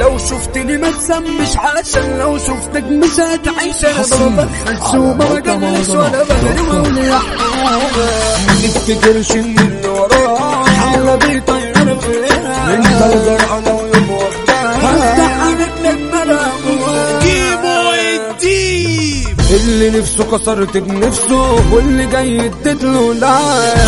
لو شفتني ما تسمش علشان لو شفتك مش هتعيش أنا ما ببخلش وما بجلس ولا بجري ولا ما تفتكرش ان اللي وراك حاولة بيطير فيها انت الجرأة نفسه كسرت بنفسه واللي جاي يدد له لعب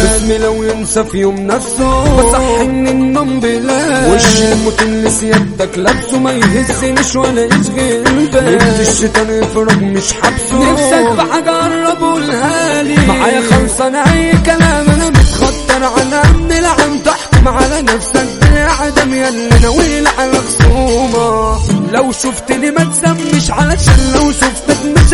اسمي لو ينسى في يوم نفسه. بصحي. من النوم بلا وش؟ الموت اللي سيادتك لابسه ما يهزنيش ولا يشغل بالي الشيطان يفرج مش حبسه. نفسك في حاجة قرب قولها لي معايا خلصان اي كلام أنا متخطر على من العم. تحكم على نفسك بالعدم ياللي ناويل على خصومة لو شفتني ما تسمش علشان لو شفتك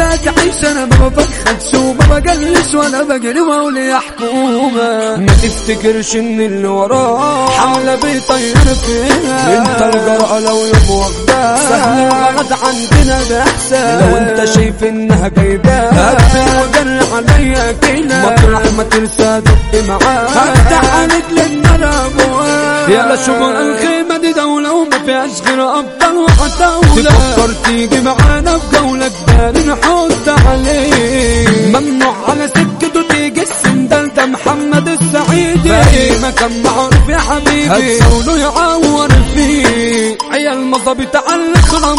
مش هتعيش أنا ما ببخلش وما بجلش ولا بجري واقول يا حكومة ما تفتكرش إن اللي وراك حملة بيطير فيها. انت الجرأة لو يوم واخدها سهل الغلط عندنا احسن لو أنت شايف إنها جايباها هقفل وجري عليا كده مطرح ما ترسى دق معاك هفتح عليك للنار ابواب يلا شغل الخيمة دي وما فيهاش غير ابطال وحتاولة تفكر تيجي معانا في جولة جبال نحط عليه ممنوع على سكته تيجي السندال ده محمد السعيدي في مكان معروف يا حبيبي. هتسوله يعور فيه. عيال مظابيط على الخرام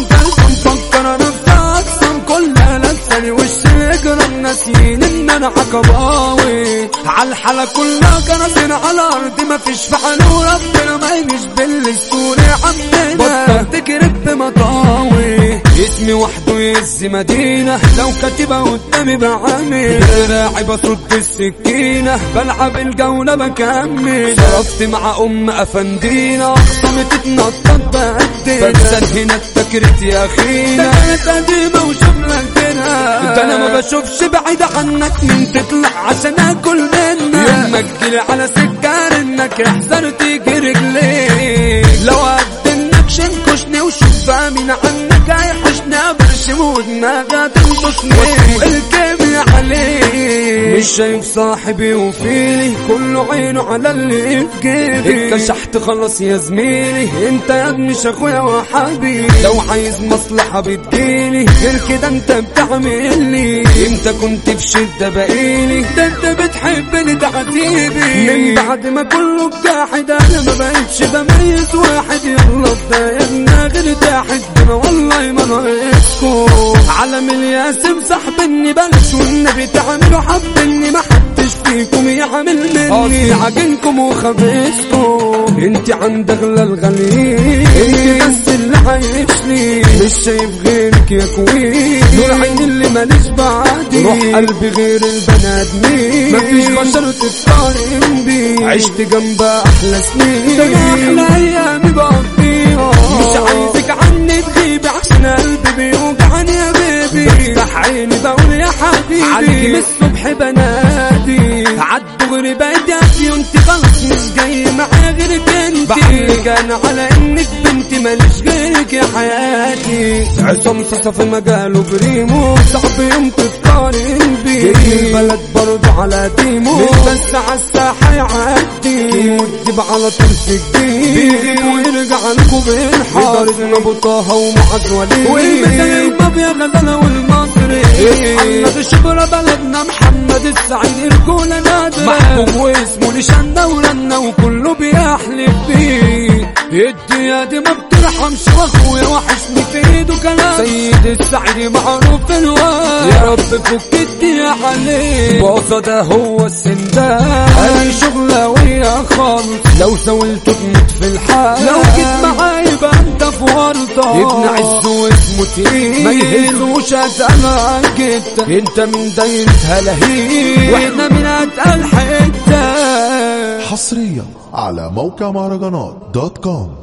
الحالة كلها كراسين على ارضي مفيش فعل وربنا ما يجيش بالسوري عمنا بطلت تكرب بمطاوي اسمي وحده يهز مدينة. لو كاتبة قدامي بعمل دراعي بصد السكينة. بلعب الجولة بكمل صرفت مع أم أفندينا. اخصامي تتنطط بقدي فانسان هنا التكريت يا أخينا. كانت قديمة وشملة كده ده أنا ما بشوفش بعيد عنك. من تطلع عشان آكل تجيلي على سكر إنك احذر تيجي لو قدنك شنكشني وشوف مين عنك هيحشني برشم ودماغها تنطشني الكيميا عليه. مش شايف صاحبي وفيلي كله عينه على اللي جيبي اتكشحت خلاص يا زميلي. انت يا ابني اخويا وحبيبي لو عايز مصلحة بتجيلي. غير كده انت بتعمل لي انت كنت في شدة بقيلي. ده انت بتحبني ده عتيبي من بعد ما كله جاحد أنا ما بقتش بميز واحد. يلا بدايتنا غير تحت أنا والله ما ناقصكم علم الياسم صاحبني بلاش والنبي تعملوا حبني ما حدش فيكم يعمل مني. عجنكم وخبيثكم. انت عند اغلى الغاليين انت بس اللي عايشني. مش شايف غيرك يا كوين نور عين اللي ماليش بعدي. روح قلبي غير البني ادمين مفيش بشر تتقارن بيه عشت جنبها أحلى سنين. ده أحلى أيامي بقضيها عليكي من الصبح بنادي عالدغري بقيت يا انت خلاص مش جاي معايا غيرك انت بحكي كان على إنك بنتي ماليش غيرك يا حياتي. عصام في مجاله بريمو صعب يوم تتقارن بيه. البلد برضه على ديمو مش بس عالساحة يعدي وتجيب على طول سجين بيجيب ويرجع لكم إدارة أبو طه ومعز وليد. الشبرا بلدنا محمد السعيد رجولة نادرة محبوب واسمه لشنا ورنا وكله بيحلف بيه. يدي دي ما بترحمش واخويا وحشني في ايده كلام. سيد السعيد معروف في الواد. يا رب فك الدنيا عليه بوصة ده هو السندان. أي شغلة ويا خالص. لو سويته تموت في الحال. لو جيت معاي يبقى أنت في ورطة ابن عز تقيل ما يهزوش اتقل جدا انت من دايرة هلاهيل وإحنا من اتقل حتة. حصريا على موقع مهرجانات دوت كوم.